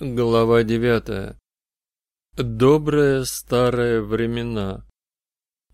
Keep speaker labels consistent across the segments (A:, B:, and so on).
A: Глава девятая. Добрые старые времена.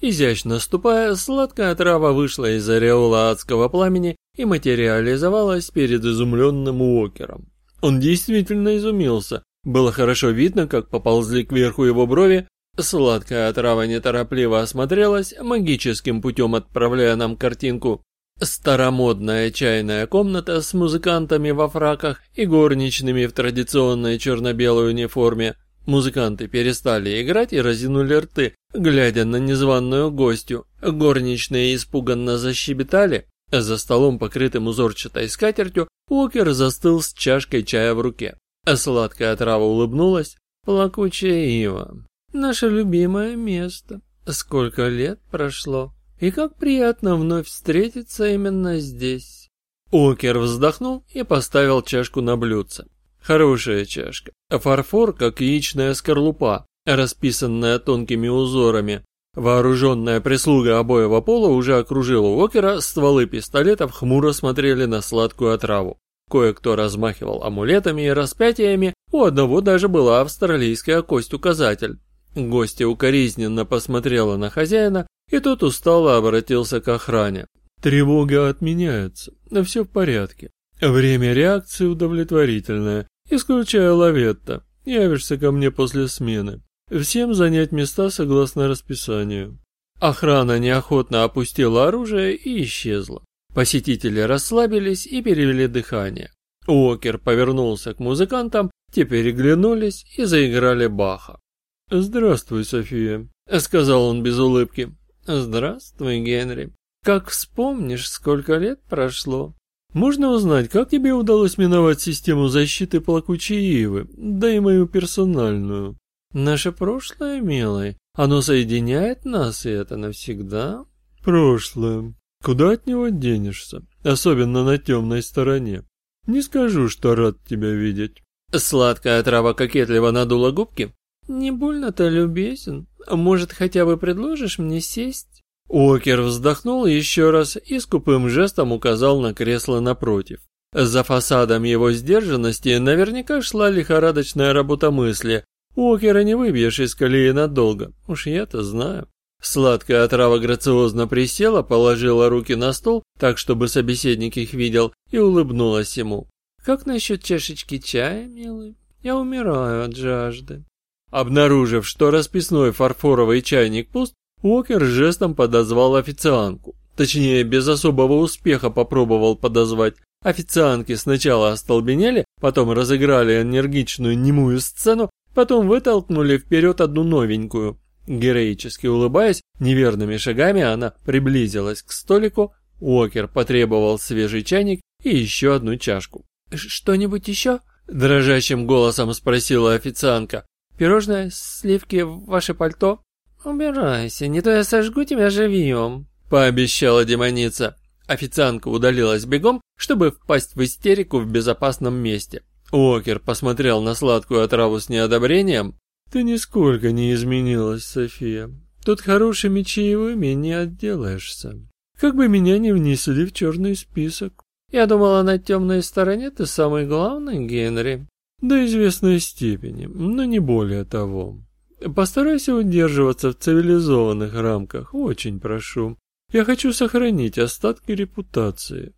A: Изящно ступая, сладкая трава вышла из ореола адского пламени и материализовалась перед изумленным Уокером. Он действительно изумился. Было хорошо видно, как поползли кверху его брови. Сладкая трава неторопливо осмотрелась, магическим путем отправляя нам картинку Старомодная чайная комната с музыкантами во фраках и горничными в традиционной черно-белой униформе. Музыканты перестали играть и разинули рты, глядя на незваную гостью. Горничные испуганно защебетали. За столом, покрытым узорчатой скатертью, Уокер застыл с чашкой чая в руке. Сладкая трава улыбнулась. Плакучая ива. Наше любимое место. Сколько лет прошло. И как приятно вновь встретиться именно здесь. Окер вздохнул и поставил чашку на блюдце. Хорошая чашка. Фарфор, как яичная скорлупа, расписанная тонкими узорами. Вооруженная прислуга обоего пола уже окружила Окера, стволы пистолетов хмуро смотрели на сладкую отраву. Кое-кто размахивал амулетами и распятиями, у одного даже была австралийская кость-указатель. Гостья укоризненно посмотрела на хозяина, и тот устало обратился к охране. «Тревога отменяется, но все в порядке. Время реакции удовлетворительное, исключая лаветта. Явишься ко мне после смены. Всем занять места согласно расписанию». Охрана неохотно опустила оружие и исчезла. Посетители расслабились и перевели дыхание. Уокер повернулся к музыкантам, те переглянулись и заиграли Баха. «Здравствуй, София», — сказал он без улыбки. «Здравствуй, Генри. Как вспомнишь, сколько лет прошло?» «Можно узнать, как тебе удалось миновать систему защиты плакучей ивы, да и мою персональную?» «Наше прошлое, милый, оно соединяет нас, и это навсегда?» «Прошлое. Куда от него денешься, особенно на темной стороне? Не скажу, что рад тебя видеть». Сладкая трава кокетливо надула губки. «Не больно-то любезен. Может, хотя бы предложишь мне сесть?» Уокер вздохнул еще раз и скупым жестом указал на кресло напротив. За фасадом его сдержанности наверняка шла лихорадочная работа мысли. Уокера не выбьешь из колеи надолго, уж я-то знаю. Сладкая отрава грациозно присела, положила руки на стол, так чтобы собеседник их видел, и улыбнулась ему. «Как насчет чашечки чая, милый? Я умираю от жажды». Обнаружив, что расписной фарфоровый чайник пуст, Уокер жестом подозвал официантку. Точнее, без особого успеха попробовал подозвать. Официантки сначала остолбенели, потом разыграли энергичную немую сцену, потом вытолкнули вперед одну новенькую. Героически улыбаясь, неверными шагами она приблизилась к столику, Уокер потребовал свежий чайник и еще одну чашку. «Что-нибудь еще?» – дрожащим голосом спросила официантка. Пирожное, сливки, ваше пальто?» «Убирайся, не то я сожгу тебя живьем», — пообещала демоница. Официантка удалилась бегом, чтобы впасть в истерику в безопасном месте. Уокер посмотрел на сладкую отраву с неодобрением. «Ты нисколько не изменилась, София. Тут хорошими чаевыми не отделаешься. Как бы меня не внесли в черный список. Я думала, на темной стороне ты самый главный, Генри. До известной степени, но не более того. Постарайся удерживаться в цивилизованных рамках, очень прошу. Я хочу сохранить остатки репутации.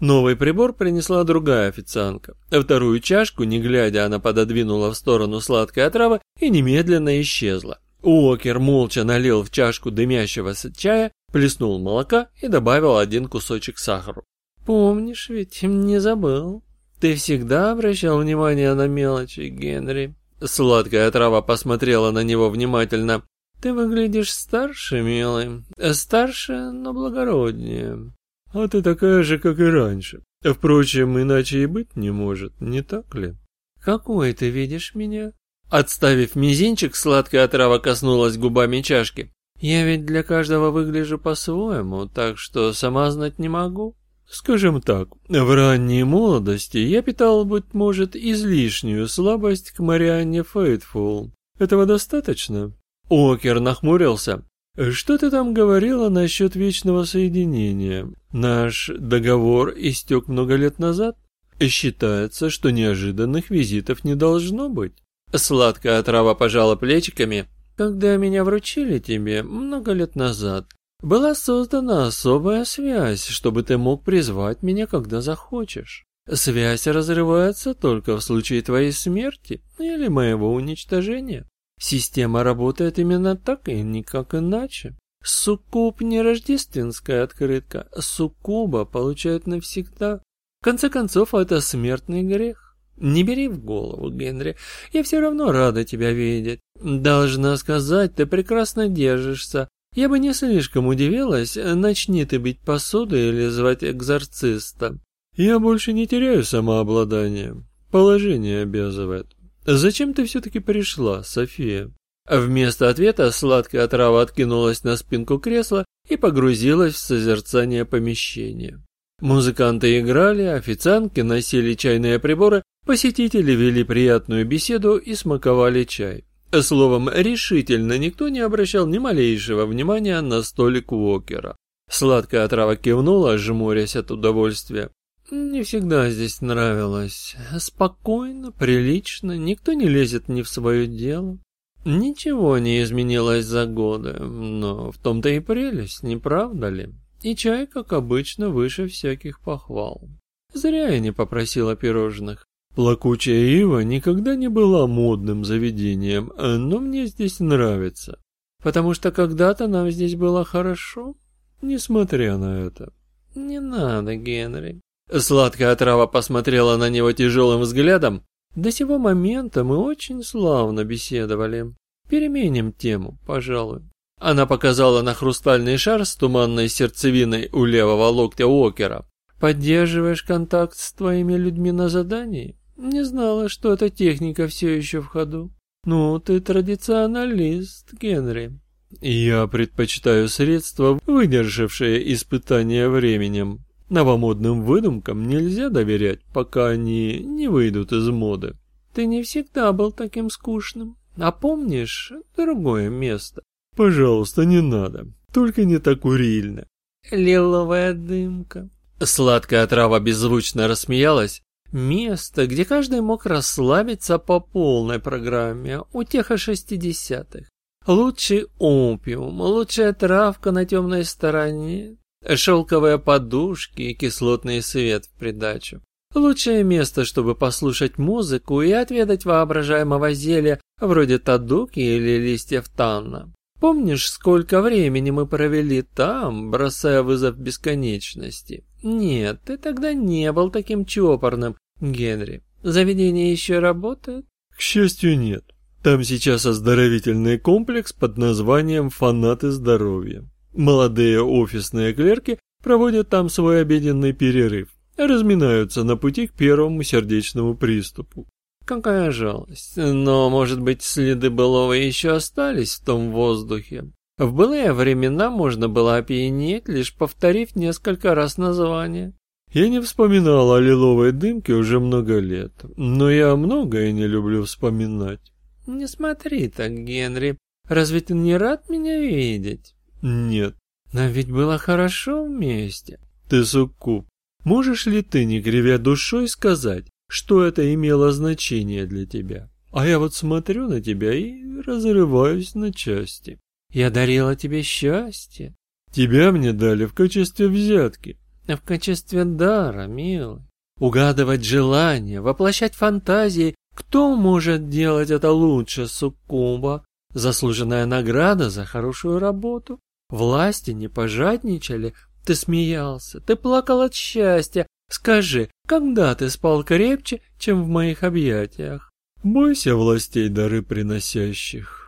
A: Новый прибор принесла другая официантка. Вторую чашку, не глядя, она пододвинула в сторону сладкой отравы и немедленно исчезла. Уокер молча налил в чашку дымящегося чая, плеснул молока и добавил один кусочек сахара. «Помнишь ведь, не забыл», «Ты всегда обращал внимание на мелочи, Генри?» Сладкая трава посмотрела на него внимательно. «Ты выглядишь старше, милый. Старше, но благороднее. А ты такая же, как и раньше. Впрочем, иначе и быть не может, не так ли?» «Какой ты видишь меня?» Отставив мизинчик, сладкая трава коснулась губами чашки. «Я ведь для каждого выгляжу по-своему, так что сама знать не могу». Скажем так, в ранней молодости я питал, быть может, излишнюю слабость к Марианне Фейтфул. Этого достаточно? Окер нахмурился. Что ты там говорила насчет вечного соединения? Наш договор истек много лет назад? Считается, что неожиданных визитов не должно быть. Сладкая трава пожала плечиками. Когда меня вручили тебе много лет назад, была создана особая связь, чтобы ты мог призвать меня, когда захочешь. Связь разрывается только в случае твоей смерти или моего уничтожения. Система работает именно так и никак иначе. Суккуб не рождественская открытка, суккуба получают навсегда. В конце концов, это смертный грех. Не бери в голову, Генри, я все равно рада тебя видеть. Должна сказать, ты прекрасно держишься. Я бы не слишком удивилась, начни ты бить посуду или звать экзорциста. Я больше не теряю самообладание. Положение обязывает. Зачем ты все-таки пришла, София? Вместо ответа сладкая трава откинулась на спинку кресла и погрузилась в созерцание помещения. Музыканты играли, официантки носили чайные приборы, посетители вели приятную беседу и смаковали чай. Словом, решительно никто не обращал ни малейшего внимания на столик Уокера. Сладкая трава кивнула, жмурясь от удовольствия. Не всегда здесь нравилось. Спокойно, прилично, никто не лезет не в свое дело. Ничего не изменилось за годы, но в том-то и прелесть, не правда ли? И чай, как обычно, выше всяких похвал. Зря я не попросила пирожных. Плакучая ива никогда не была модным заведением, но мне здесь нравится. Потому что когда-то нам здесь было хорошо, несмотря на это. Не надо, Генри. Сладкая трава посмотрела на него тяжелым взглядом. До сего момента мы очень славно беседовали. Переменим тему, пожалуй. Она показала на хрустальный шар с туманной сердцевиной у левого локтя Уокера. «Поддерживаешь контакт с твоими людьми на задании? Не знала, что эта техника все еще в ходу. Ну, ты традиционалист, Генри». «Я предпочитаю средства, выдержавшие испытания временем», Новомодным выдумкам нельзя доверять, пока они не выйдут из моды. Ты не всегда был таким скучным. А помнишь другое место? Пожалуйста, не надо. Только не так урильно. Лиловая дымка. Сладкая трава беззвучно рассмеялась. Место, где каждый мог расслабиться по полной программе, утеха шестидесятых. Лучший опиум, лучшая травка на темной стороне, Шелковые подушки и кислотный свет в придачу. Лучшее место, чтобы послушать музыку и отведать воображаемого зелья вроде тадуки или листьев танна. Помнишь, сколько времени мы провели там, бросая вызов бесконечности? Нет, ты тогда не был таким чопорным, Генри. Заведение еще работает? К счастью, нет. Там сейчас оздоровительный комплекс под названием «Фанаты здоровья». Молодые офисные клерки проводят там свой обеденный перерыв, разминаются на пути к первому сердечному приступу. Какая жалость, но, может быть, следы былого еще остались в том воздухе. В былые времена можно было опьянеть, лишь повторив несколько раз название. Я не вспоминал о лиловой дымке уже много лет, но я многое не люблю вспоминать. Не смотри так, Генри, разве ты не рад меня видеть? Нет. Нам ведь было хорошо вместе. Ты суккуб. Можешь ли ты, не кривя душой, сказать, что это имело значение для тебя? А я вот смотрю на тебя и разрываюсь на части. Я дарила тебе счастье. Тебя мне дали в качестве взятки. А в качестве дара, милый. Угадывать желания, воплощать фантазии. Кто может делать это лучше суккуба? Заслуженная награда за хорошую работу. Власти не пожадничали, ты смеялся, ты плакал от счастья. Скажи, когда ты спал крепче, чем в моих объятиях? Бойся властей дары приносящих.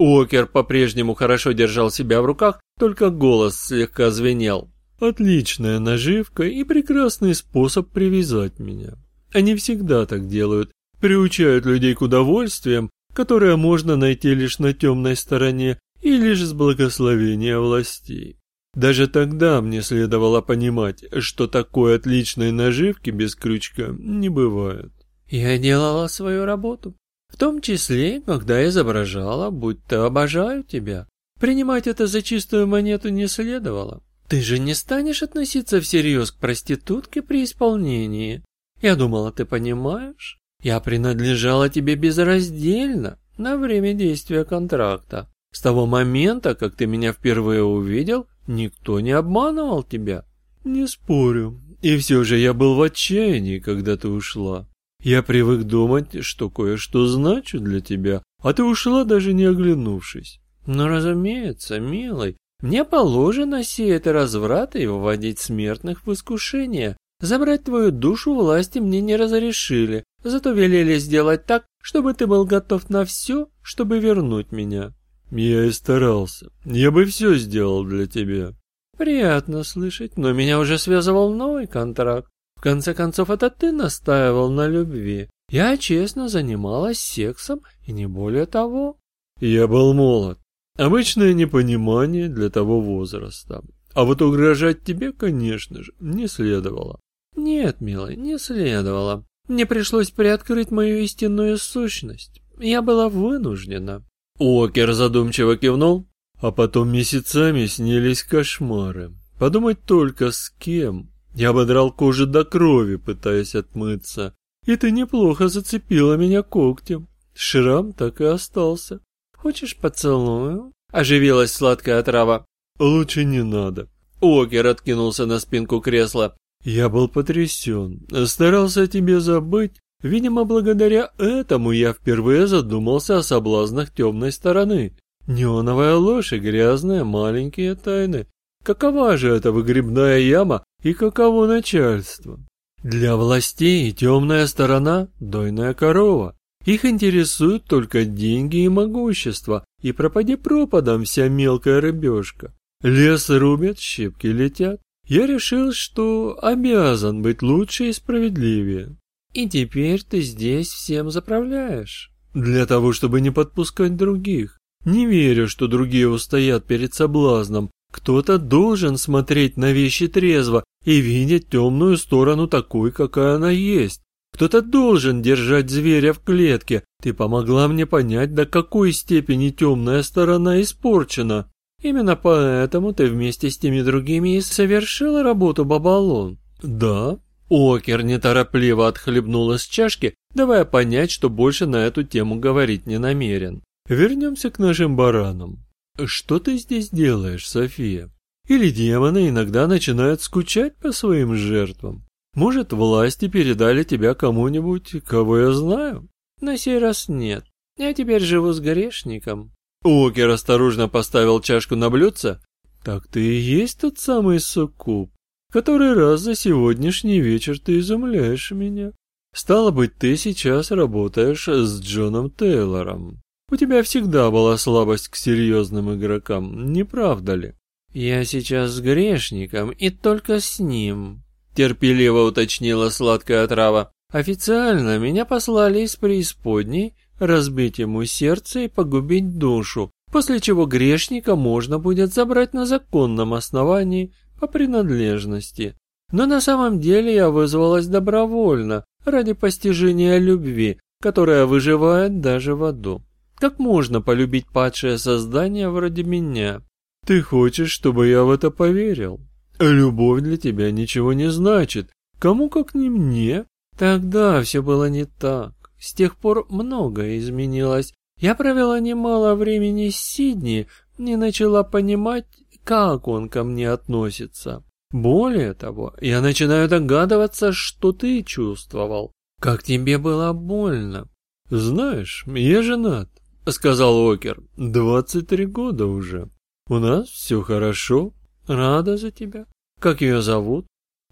A: Окер по-прежнему хорошо держал себя в руках, только голос слегка звенел. Отличная наживка и прекрасный способ привязать меня. Они всегда так делают, приучают людей к удовольствиям, которые можно найти лишь на темной стороне, и лишь с благословения властей. Даже тогда мне следовало понимать, что такой отличной наживки без крючка не бывает. Я делала свою работу, в том числе, когда изображала, будто обожаю тебя. Принимать это за чистую монету не следовало. Ты же не станешь относиться всерьез к проститутке при исполнении. Я думала, ты понимаешь? Я принадлежала тебе безраздельно на время действия контракта. С того момента, как ты меня впервые увидел, никто не обманывал тебя. Не спорю. И все же я был в отчаянии, когда ты ушла. Я привык думать, что кое-что значу для тебя, а ты ушла, даже не оглянувшись. Но, разумеется, милый, мне положено сеять разврат и вводить смертных в искушение. Забрать твою душу власти мне не разрешили, зато велели сделать так, чтобы ты был готов на все, чтобы вернуть меня. Я и старался. Я бы все сделал для тебя. Приятно слышать, но меня уже связывал новый контракт. В конце концов, это ты настаивал на любви. Я честно занималась сексом и не более того. Я был молод. Обычное непонимание для того возраста. А вот угрожать тебе, конечно же, не следовало. Нет, милый, не следовало. Мне пришлось приоткрыть мою истинную сущность. Я была вынуждена. Уокер задумчиво кивнул, а потом месяцами снились кошмары. Подумать только с кем. Я ободрал кожу до крови, пытаясь отмыться. И ты неплохо зацепила меня когтем. Шрам так и остался. Хочешь поцелую? Оживилась сладкая трава. Лучше не надо. Уокер откинулся на спинку кресла. Я был потрясен. Старался о тебе забыть, Видимо, благодаря этому я впервые задумался о соблазнах темной стороны. Неоновая ложь и грязные маленькие тайны. Какова же эта выгребная яма и каково начальство? Для властей темная сторона – дойная корова. Их интересуют только деньги и могущество, и пропади пропадом вся мелкая рыбешка. Лес рубят, щепки летят. Я решил, что обязан быть лучше и справедливее. И теперь ты здесь всем заправляешь. Для того, чтобы не подпускать других. Не верю, что другие устоят перед соблазном. Кто-то должен смотреть на вещи трезво и видеть темную сторону такой, какая она есть. Кто-то должен держать зверя в клетке. Ты помогла мне понять, до какой степени темная сторона испорчена. Именно поэтому ты вместе с теми другими и совершила работу Бабалон. Да, Окер неторопливо отхлебнул из чашки, давая понять, что больше на эту тему говорить не намерен. Вернемся к нашим баранам. Что ты здесь делаешь, София? Или демоны иногда начинают скучать по своим жертвам? Может, власти передали тебя кому-нибудь, кого я знаю? На сей раз нет. Я теперь живу с грешником. Окер осторожно поставил чашку на блюдце. Так ты и есть тот самый суккуб. Который раз за сегодняшний вечер ты изумляешь меня. Стало быть, ты сейчас работаешь с Джоном Тейлором. У тебя всегда была слабость к серьезным игрокам, не правда ли? Я сейчас с грешником и только с ним, терпеливо уточнила сладкая трава. Официально меня послали из преисподней разбить ему сердце и погубить душу, после чего грешника можно будет забрать на законном основании по принадлежности. Но на самом деле я вызвалась добровольно, ради постижения любви, которая выживает даже в аду. Как можно полюбить падшее создание вроде меня? Ты хочешь, чтобы я в это поверил? Любовь для тебя ничего не значит. Кому как не мне? Тогда все было не так. С тех пор многое изменилось. Я провела немало времени с Сидни, не начала понимать, как он ко мне относится. Более того, я начинаю догадываться, что ты чувствовал. Как тебе было больно. Знаешь, я женат, сказал Окер. Двадцать три года уже. У нас все хорошо. Рада за тебя. Как ее зовут?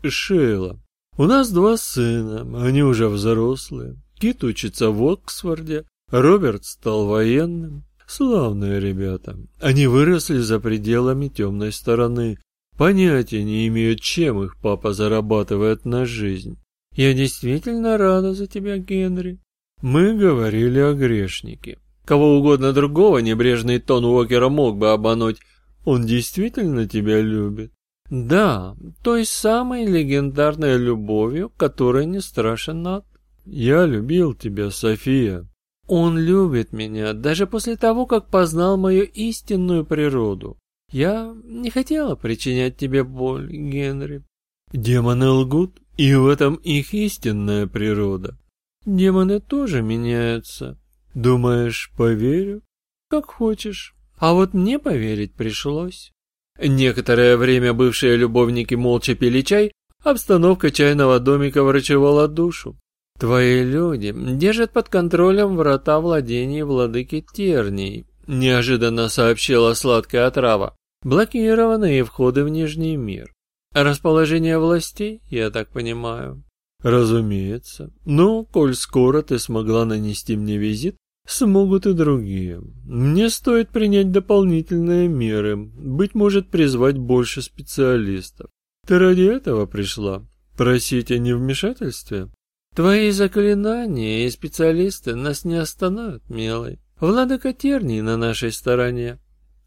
A: Шейла. У нас два сына, они уже взрослые. Кит учится в Оксфорде, Роберт стал военным. Славные ребята. Они выросли за пределами темной стороны. Понятия не имеют, чем их папа зарабатывает на жизнь. Я действительно рада за тебя, Генри. Мы говорили о грешнике. Кого угодно другого небрежный тон Уокера мог бы обмануть. Он действительно тебя любит. Да, той самой легендарной любовью, которой не страшен ад. Я любил тебя, София. Он любит меня, даже после того, как познал мою истинную природу. Я не хотела причинять тебе боль, Генри. Демоны лгут, И в этом их истинная природа. Демоны тоже меняются. Думаешь, поверю? Как хочешь. А вот мне поверить пришлось. Некоторое время бывшие любовники молча пили чай, обстановка чайного домика врачевала душу. Твои люди держат под контролем врата владений владыки Тернии, неожиданно сообщила сладкая отрава. Блокированные входы в Нижний мир. Расположение властей, я так понимаю. Разумеется. Но, коль скоро ты смогла нанести мне визит, смогут и другие. Мне стоит принять дополнительные меры, быть может, призвать больше специалистов. Ты ради этого пришла? Просить о невмешательстве? Твои заклинания и специалисты нас не остановят, милый. Владыка Тернии на нашей стороне.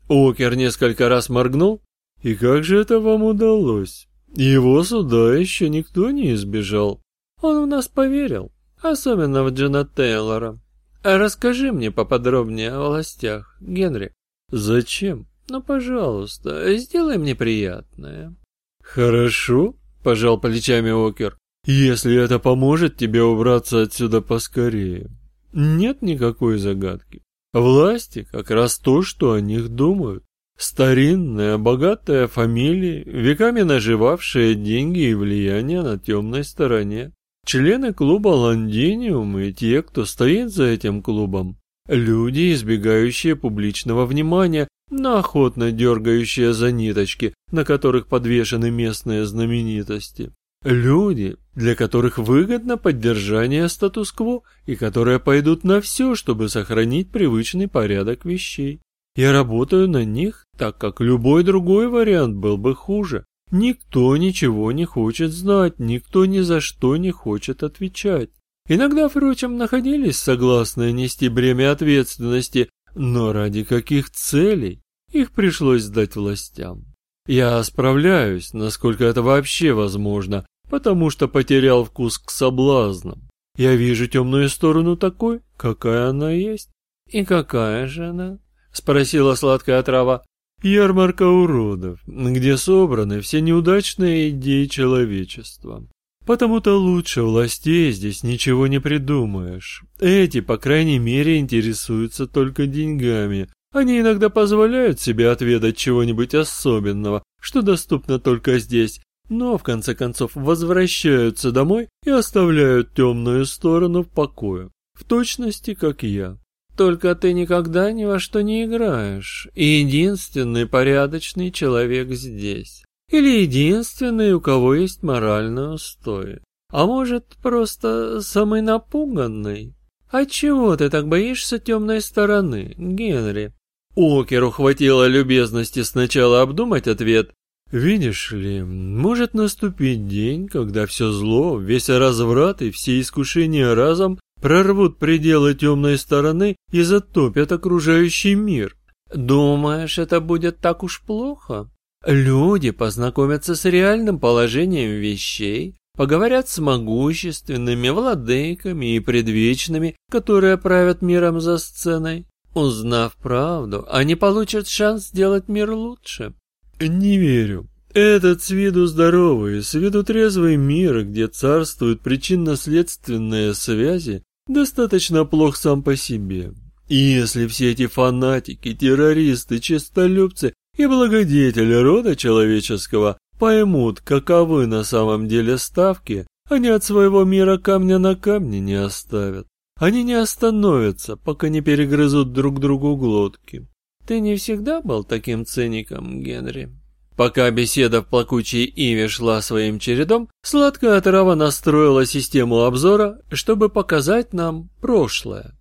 A: Окер несколько раз моргнул. И как же это вам удалось? Его суда еще никто не избежал. Он в нас поверил, особенно в Джона Тейлора. Расскажи мне поподробнее о властях, Генри. Зачем? Ну, пожалуйста, сделай мне приятное. Хорошо, пожал плечами Окер. Если это поможет тебе убраться отсюда поскорее. Нет никакой загадки. Власти как раз то, что о них думают. Старинная, богатая фамилия, веками наживавшая деньги и влияние на темной стороне. Члены клуба Лондиниум и те, кто стоит за этим клубом. Люди, избегающие публичного внимания, но охотно дергающие за ниточки, на которых подвешены местные знаменитости. Люди, для которых выгодно поддержание статус-кво и которые пойдут на все, чтобы сохранить привычный порядок вещей. Я работаю на них, так как любой другой вариант был бы хуже. Никто ничего не хочет знать, никто ни за что не хочет отвечать. Иногда, впрочем, находились согласные нести бремя ответственности, но ради каких целей их пришлось сдать властям. Я справляюсь, насколько это вообще возможно, потому что потерял вкус к соблазнам. Я вижу темную сторону такой, какая она есть. И какая же она? Спросила сладкая трава. Ярмарка уродов, где собраны все неудачные идеи человечества. Потому-то лучше властей здесь ничего не придумаешь. Эти, по крайней мере, интересуются только деньгами. Они иногда позволяют себе отведать чего-нибудь особенного, что доступно только здесь, но в конце концов возвращаются домой и оставляют темную сторону в покое, в точности, как я. Только ты никогда ни во что не играешь, и единственный порядочный человек здесь. Или единственный, у кого есть моральные устои. А может, просто самый напуганный? Отчего ты так боишься темной стороны, Генри? Океру хватило любезности сначала обдумать ответ, Видишь ли, может наступить день, когда все зло, весь разврат и все искушения разом прорвут пределы темной стороны и затопят окружающий мир. Думаешь, это будет так уж плохо? Люди познакомятся с реальным положением вещей, поговорят с могущественными владыками и предвечными, которые правят миром за сценой. Узнав правду, они получат шанс сделать мир лучше. Не верю. Этот с виду здоровый, с виду трезвый мир, где царствуют причинно-следственные связи, достаточно плох сам по себе. И если все эти фанатики, террористы, честолюбцы и благодетели рода человеческого поймут, каковы на самом деле ставки, они от своего мира камня на камне не оставят. Они не остановятся, пока не перегрызут друг другу глотки. Ты не всегда был таким циником, Генри? Пока беседа в плакучей Иве шла своим чередом, сладкая трава настроила систему обзора, чтобы показать нам прошлое.